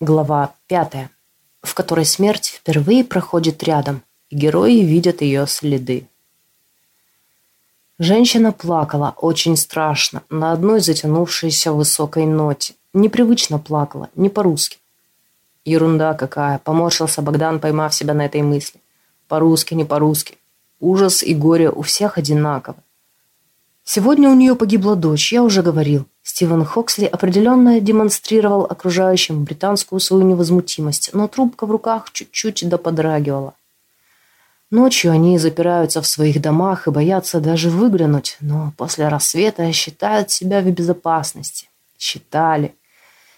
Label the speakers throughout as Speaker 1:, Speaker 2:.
Speaker 1: Глава пятая, в которой смерть впервые проходит рядом, и герои видят ее следы. Женщина плакала очень страшно, на одной затянувшейся высокой ноте. Непривычно плакала, не по-русски. Ерунда какая, поморщился Богдан, поймав себя на этой мысли. По-русски, не по-русски. Ужас и горе у всех одинаковы. Сегодня у нее погибла дочь, я уже говорил. Стивен Хоксли определенно демонстрировал окружающим британскую свою невозмутимость, но трубка в руках чуть-чуть да подрагивала. Ночью они запираются в своих домах и боятся даже выглянуть, но после рассвета считают себя в безопасности. Считали.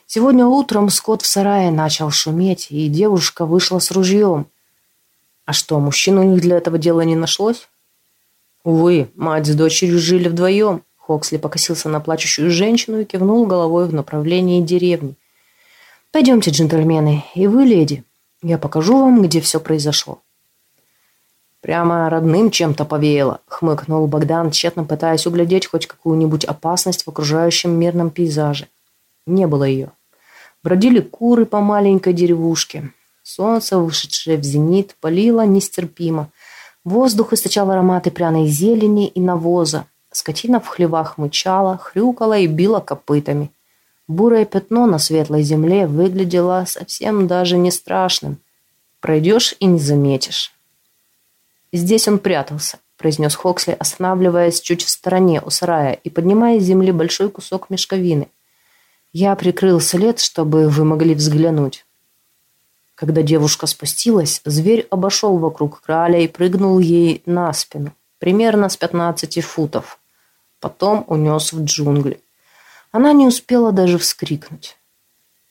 Speaker 1: Сегодня утром скот в сарае начал шуметь, и девушка вышла с ружьем. А что, мужчин у них для этого дела не нашлось? Увы, мать с дочерью жили вдвоем. Хоксли покосился на плачущую женщину и кивнул головой в направлении деревни. «Пойдемте, джентльмены, и вы, леди. Я покажу вам, где все произошло». «Прямо родным чем-то повеяло», — хмыкнул Богдан, тщетно пытаясь углядеть хоть какую-нибудь опасность в окружающем мирном пейзаже. Не было ее. Бродили куры по маленькой деревушке. Солнце, вышедшее в зенит, палило нестерпимо. Воздух источал ароматы пряной зелени и навоза. Скотина в хлевах мычала, хрюкала и била копытами. Бурое пятно на светлой земле выглядело совсем даже не страшным. Пройдешь и не заметишь. Здесь он прятался, произнес Хоксли, останавливаясь чуть в стороне у сарая и поднимая с земли большой кусок мешковины. Я прикрыл след, чтобы вы могли взглянуть. Когда девушка спустилась, зверь обошел вокруг краля и прыгнул ей на спину, примерно с пятнадцати футов потом унес в джунгли. Она не успела даже вскрикнуть.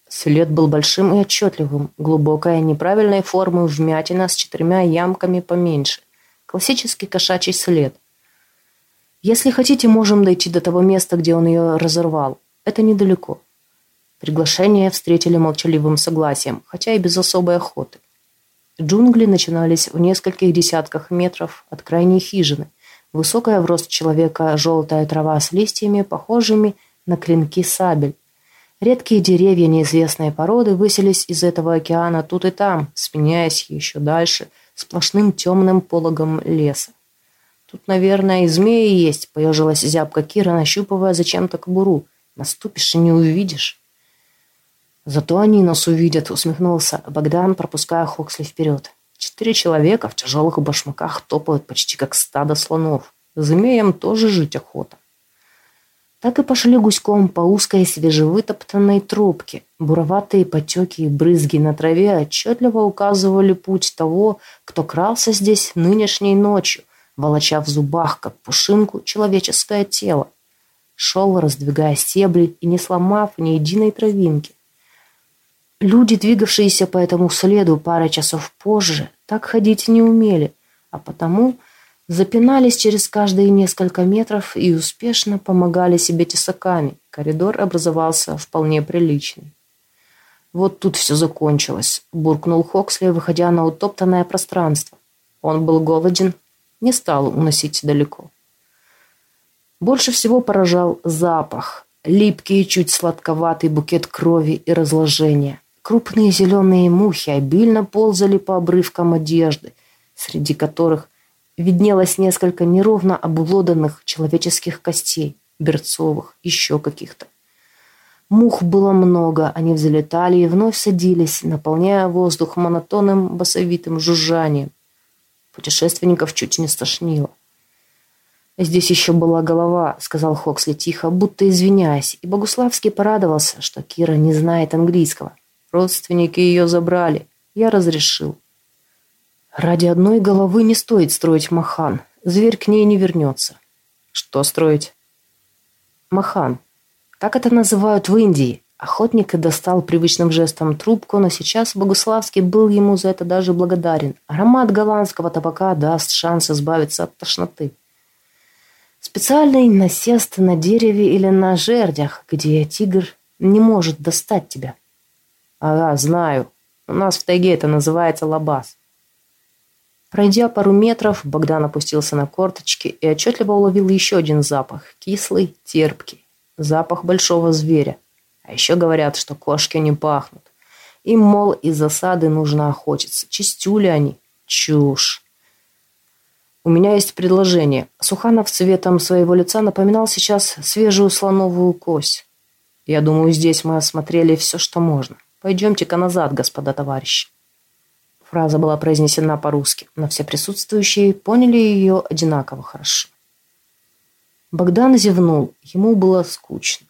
Speaker 1: След был большим и отчетливым, глубокая неправильной формы вмятина с четырьмя ямками поменьше. Классический кошачий след. Если хотите, можем дойти до того места, где он ее разорвал. Это недалеко. Приглашение встретили молчаливым согласием, хотя и без особой охоты. Джунгли начинались в нескольких десятках метров от крайней хижины – Высокая в рост человека желтая трава с листьями, похожими на клинки сабель. Редкие деревья неизвестной породы высились из этого океана тут и там, сменяясь еще дальше сплошным темным пологом леса. Тут, наверное, и змеи есть, поежилась зябка Кира, нащупывая зачем-то кобуру. Наступишь и не увидишь. Зато они нас увидят, усмехнулся Богдан, пропуская Хоксли вперед. Четыре человека в тяжелых башмаках топают почти как стадо слонов. Змеям тоже жить охота. Так и пошли гуськом по узкой свежевытоптанной тропке. Буроватые потеки и брызги на траве отчетливо указывали путь того, кто крался здесь нынешней ночью, волоча в зубах, как пушинку, человеческое тело. Шел, раздвигая стебли и не сломав ни единой травинки. Люди, двигавшиеся по этому следу пара часов позже, так ходить не умели, а потому запинались через каждые несколько метров и успешно помогали себе тесаками. Коридор образовался вполне приличный. «Вот тут все закончилось», – буркнул Хоксли, выходя на утоптанное пространство. Он был голоден, не стал уносить далеко. Больше всего поражал запах, липкий чуть сладковатый букет крови и разложения – Крупные зеленые мухи обильно ползали по обрывкам одежды, среди которых виднелось несколько неровно обглоданных человеческих костей, берцовых, еще каких-то. Мух было много, они взлетали и вновь садились, наполняя воздух монотонным басовитым жужжанием. Путешественников чуть не стошнило. «Здесь еще была голова», — сказал Хоксли тихо, будто извиняясь, и Богуславский порадовался, что Кира не знает английского. Родственники ее забрали. Я разрешил. Ради одной головы не стоит строить махан. Зверь к ней не вернется. Что строить? Махан. Так это называют в Индии. Охотник достал привычным жестом трубку, но сейчас Богуславский был ему за это даже благодарен. Аромат голландского табака даст шанс избавиться от тошноты. Специальный насест на дереве или на жердях, где тигр не может достать тебя. Ага, знаю. У нас в тайге это называется лабаз. Пройдя пару метров, Богдан опустился на корточки и отчетливо уловил еще один запах. Кислый, терпкий. Запах большого зверя. А еще говорят, что кошки не пахнут. Им, мол, из засады нужно охотиться. Чистюли они. Чушь. У меня есть предложение. Суханов цветом своего лица напоминал сейчас свежую слоновую кость. Я думаю, здесь мы осмотрели все, что можно. Пойдемте-ка назад, господа товарищи. Фраза была произнесена по-русски, но все присутствующие поняли ее одинаково хорошо. Богдан зевнул, ему было скучно.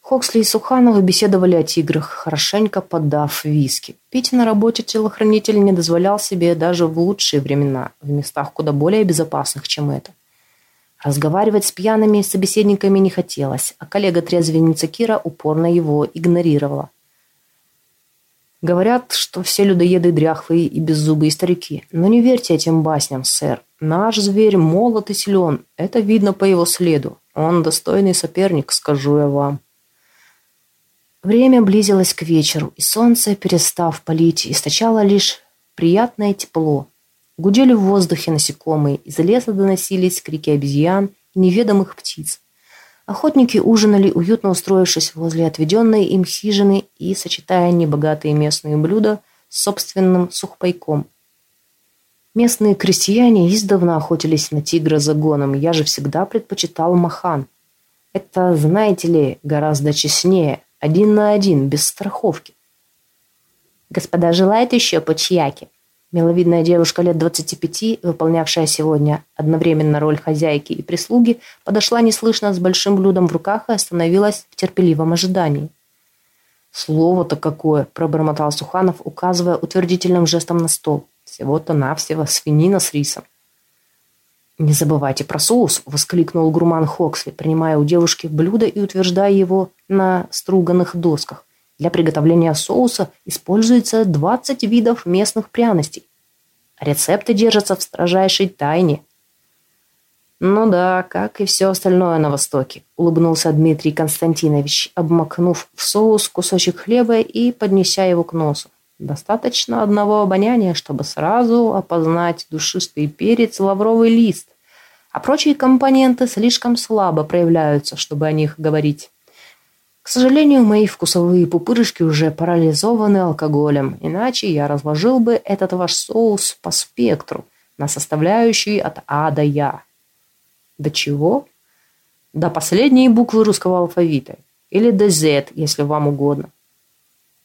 Speaker 1: Хоксли и Суханова беседовали о тиграх, хорошенько подав виски. Пить на работе телохранитель не дозволял себе даже в лучшие времена, в местах куда более безопасных, чем это. Разговаривать с пьяными собеседниками не хотелось, а коллега-трезвенница Кира упорно его игнорировала. Говорят, что все людоеды дряхлые и беззубые старики. Но не верьте этим басням, сэр. Наш зверь молод и силен. Это видно по его следу. Он достойный соперник, скажу я вам. Время близилось к вечеру, и солнце, перестав палить, источало лишь приятное тепло. Гудели в воздухе насекомые, из леса доносились крики обезьян и неведомых птиц. Охотники ужинали, уютно устроившись возле отведенной им хижины и сочетая небогатые местные блюда с собственным сухпайком. Местные крестьяне издавна охотились на тигра загоном, я же всегда предпочитал махан. Это, знаете ли, гораздо честнее, один на один, без страховки. «Господа желают еще по чьяке?» Миловидная девушка лет 25, выполнявшая сегодня одновременно роль хозяйки и прислуги, подошла неслышно с большим блюдом в руках и остановилась в терпеливом ожидании. «Слово-то какое!» – пробормотал Суханов, указывая утвердительным жестом на стол. «Всего-то навсего свинина с рисом». «Не забывайте про соус!» – воскликнул гурман Хоксли, принимая у девушки блюдо и утверждая его на струганных досках. Для приготовления соуса используется 20 видов местных пряностей. Рецепты держатся в строжайшей тайне. «Ну да, как и все остальное на Востоке», – улыбнулся Дмитрий Константинович, обмакнув в соус кусочек хлеба и поднеся его к носу. «Достаточно одного обоняния, чтобы сразу опознать душистый перец лавровый лист, а прочие компоненты слишком слабо проявляются, чтобы о них говорить». К сожалению, мои вкусовые пупырышки уже парализованы алкоголем, иначе я разложил бы этот ваш соус по спектру на составляющие от А до Я. До чего? До последней буквы русского алфавита. Или до Z, если вам угодно.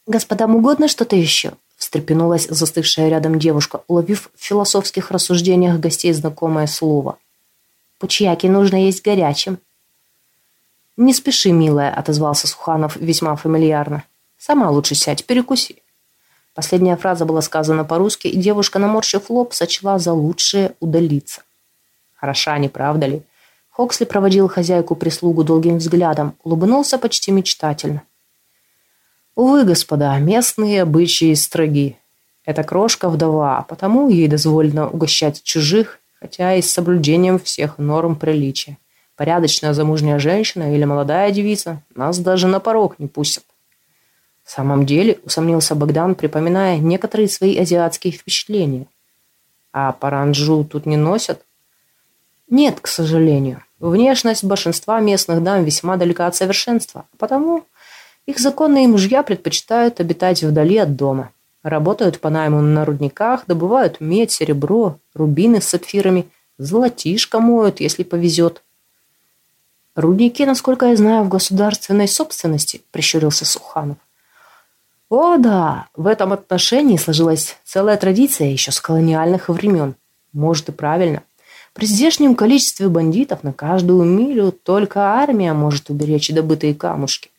Speaker 1: Господам угодно что-то еще? встрепенулась застывшая рядом девушка, уловив в философских рассуждениях гостей знакомое слово. Пучьяки нужно есть горячим. «Не спеши, милая», — отозвался Суханов весьма фамильярно. «Сама лучше сядь, перекуси». Последняя фраза была сказана по-русски, и девушка, наморщив лоб, сочла за лучшее удалиться. Хороша, не правда ли? Хоксли проводил хозяйку-прислугу долгим взглядом, улыбнулся почти мечтательно. Увы, господа, местные обычаи строги. Эта крошка вдова, а потому ей дозволено угощать чужих, хотя и с соблюдением всех норм приличия. Порядочная замужняя женщина или молодая девица нас даже на порог не пустят. В самом деле, усомнился Богдан, припоминая некоторые свои азиатские впечатления. А паранджу тут не носят? Нет, к сожалению. Внешность большинства местных дам весьма далека от совершенства, потому их законные мужья предпочитают обитать вдали от дома. Работают по найму на рудниках, добывают медь, серебро, рубины с сапфирами, золотишко моют, если повезет. «Рудники, насколько я знаю, в государственной собственности», – прищурился Суханов. «О, да, в этом отношении сложилась целая традиция еще с колониальных времен. Может и правильно. При здешнем количестве бандитов на каждую милю только армия может уберечь добытые камушки».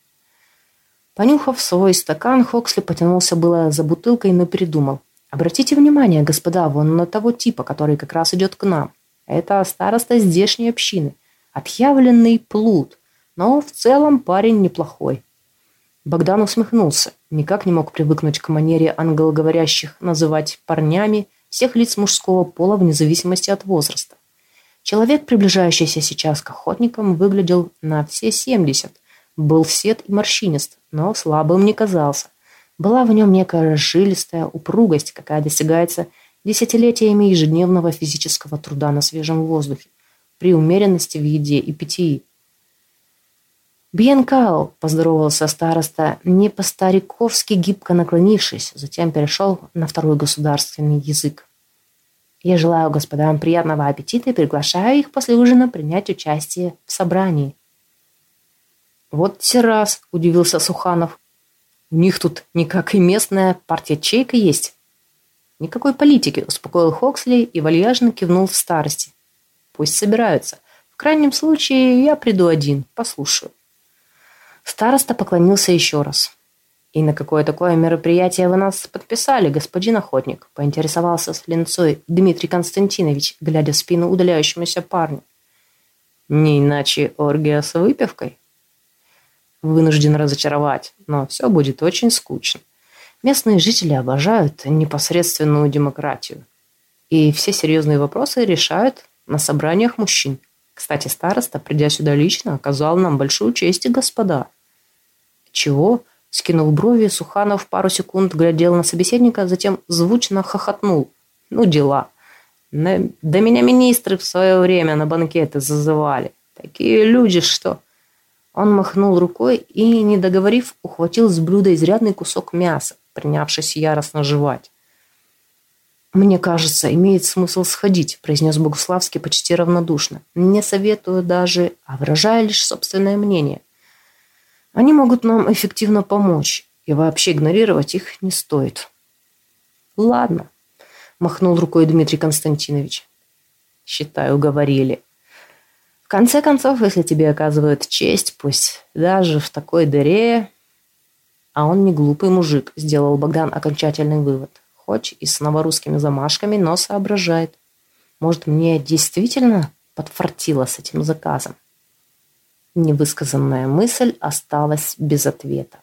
Speaker 1: Понюхав свой стакан, Хоксли потянулся было за бутылкой, но передумал. «Обратите внимание, господа, вон на того типа, который как раз идет к нам. Это староста здешней общины. Отъявленный плут, но в целом парень неплохой. Богдан усмехнулся. Никак не мог привыкнуть к манере англоговорящих называть парнями всех лиц мужского пола вне зависимости от возраста. Человек, приближающийся сейчас к охотникам, выглядел на все семьдесят. Был сед и морщинист, но слабым не казался. Была в нем некая жилистая упругость, какая достигается десятилетиями ежедневного физического труда на свежем воздухе при умеренности в еде и питье. Бьенкао, поздоровался староста, не по-стариковски гибко наклонившись, затем перешел на второй государственный язык. Я желаю господам приятного аппетита и приглашаю их после ужина принять участие в собрании. Вот те раз, удивился Суханов. У них тут никак и местная партия чейка есть. Никакой политики, успокоил Хоксли и вальяжно кивнул в старости. Пусть собираются. В крайнем случае я приду один, послушаю. Староста поклонился еще раз. «И на какое такое мероприятие вы нас подписали, господин охотник?» – поинтересовался с линцой Дмитрий Константинович, глядя в спину удаляющемуся парню. «Не иначе оргия с выпивкой?» «Вынужден разочаровать, но все будет очень скучно. Местные жители обожают непосредственную демократию. И все серьезные вопросы решают на собраниях мужчин. Кстати, староста, придя сюда лично, оказал нам большую честь, господа». «Чего?» Скинул брови, Суханов пару секунд глядел на собеседника, затем звучно хохотнул. «Ну, дела. На... Да меня министры в свое время на банкеты зазывали. Такие люди, что...» Он махнул рукой и, не договорив, ухватил с блюда изрядный кусок мяса, принявшись яростно жевать. «Мне кажется, имеет смысл сходить», – произнес Богуславский почти равнодушно. «Не советую даже, а выражаю лишь собственное мнение. Они могут нам эффективно помочь, и вообще игнорировать их не стоит. Ладно, махнул рукой Дмитрий Константинович. Считаю, уговорили. В конце концов, если тебе оказывают честь, пусть даже в такой дыре... А он не глупый мужик, сделал Богдан окончательный вывод. Хоть и с новорусскими замашками, но соображает. Может, мне действительно подфартило с этим заказом? Невысказанная мысль осталась без ответа.